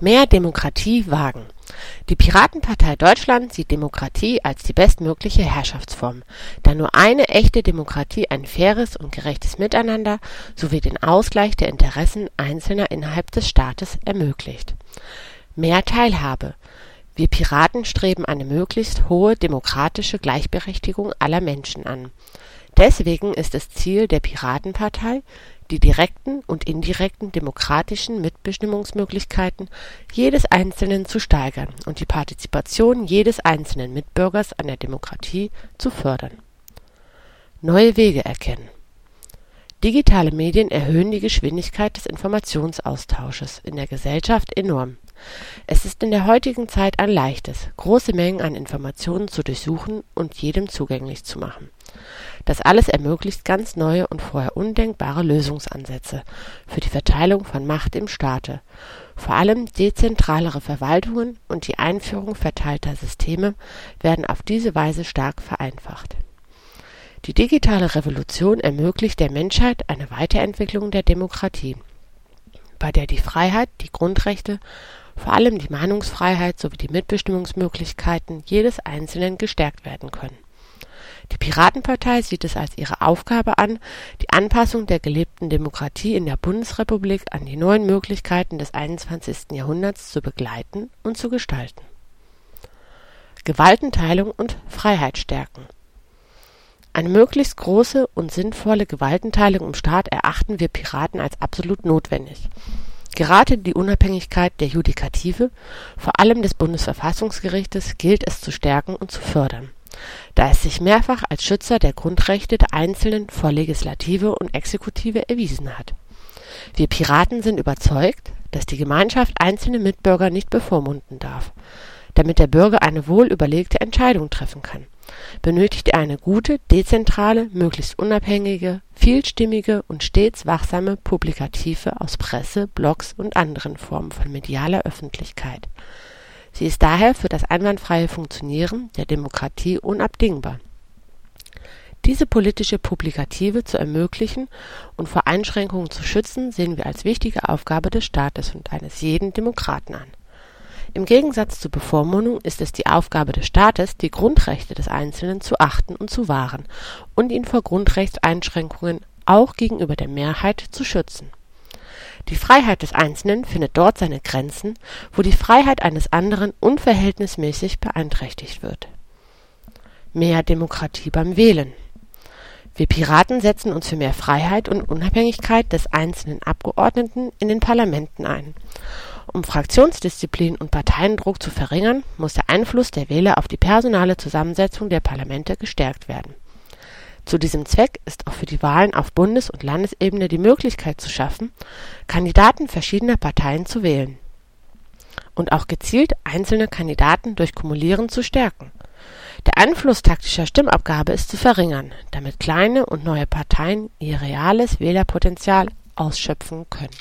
Mehr Demokratie wagen. Die Piratenpartei Deutschland sieht Demokratie als die bestmögliche Herrschaftsform, da nur eine echte Demokratie ein faires und gerechtes Miteinander sowie den Ausgleich der Interessen Einzelner innerhalb des Staates ermöglicht. Mehr Teilhabe. Wir Piraten streben eine möglichst hohe demokratische Gleichberechtigung aller Menschen an. Deswegen ist es Ziel der Piratenpartei die direkten und indirekten demokratischen Mitbestimmungsmöglichkeiten jedes Einzelnen zu steigern und die Partizipation jedes einzelnen Mitbürgers an der Demokratie zu fördern. Neue Wege erkennen Digitale Medien erhöhen die Geschwindigkeit des Informationsaustausches in der Gesellschaft enorm. Es ist in der heutigen Zeit ein leichtes, große Mengen an Informationen zu durchsuchen und jedem zugänglich zu machen. Das alles ermöglicht ganz neue und vorher undenkbare Lösungsansätze für die Verteilung von Macht im Staate. Vor allem dezentralere Verwaltungen und die Einführung verteilter Systeme werden auf diese Weise stark vereinfacht. Die digitale Revolution ermöglicht der Menschheit eine Weiterentwicklung der Demokratie, bei der die Freiheit, die Grundrechte, vor allem die Meinungsfreiheit sowie die Mitbestimmungsmöglichkeiten jedes Einzelnen gestärkt werden können die Piratenpartei sieht es als ihre Aufgabe an, die Anpassung der gelebten Demokratie in der Bundesrepublik an die neuen Möglichkeiten des 21. Jahrhunderts zu begleiten und zu gestalten. Gewaltenteilung und Freiheit stärken. Eine möglichst große und sinnvolle Gewaltenteilung im Staat erachten wir Piraten als absolut notwendig. Gerade die Unabhängigkeit der Judikative, vor allem des Bundesverfassungsgerichtes, gilt es zu stärken und zu fördern da es sich mehrfach als Schützer der Grundrechte der Einzelnen vor Legislative und Exekutive erwiesen hat. Wir Piraten sind überzeugt, dass die Gemeinschaft einzelne Mitbürger nicht bevormunden darf. Damit der Bürger eine wohl überlegte Entscheidung treffen kann, benötigt er eine gute, dezentrale, möglichst unabhängige, vielstimmige und stets wachsame Publikative aus Presse, Blogs und anderen Formen von medialer Öffentlichkeit Sie ist daher für das einwandfreie Funktionieren der Demokratie unabdingbar. Diese politische Publikative zu ermöglichen und vor Einschränkungen zu schützen, sehen wir als wichtige Aufgabe des Staates und eines jeden Demokraten an. Im Gegensatz zur Bevormundung ist es die Aufgabe des Staates, die Grundrechte des Einzelnen zu achten und zu wahren und ihn vor Grundrechtseinschränkungen auch gegenüber der Mehrheit zu schützen die Freiheit des Einzelnen findet dort seine Grenzen, wo die Freiheit eines anderen unverhältnismäßig beeinträchtigt wird. Mehr Demokratie beim Wählen. Wir Piraten setzen uns für mehr Freiheit und Unabhängigkeit des einzelnen Abgeordneten in den Parlamenten ein. Um Fraktionsdisziplin und Parteiendruck zu verringern, muss der Einfluss der Wähler auf die personale Zusammensetzung der Parlamente gestärkt werden zu diesem Zweck ist auch für die Wahlen auf Bundes und Landesebene die Möglichkeit zu schaffen, Kandidaten verschiedener Parteien zu wählen und auch gezielt einzelne Kandidaten durch Kumulieren zu stärken. Der Einfluss taktischer Stimmabgabe ist zu verringern, damit kleine und neue Parteien ihr reales Wählerpotenzial ausschöpfen können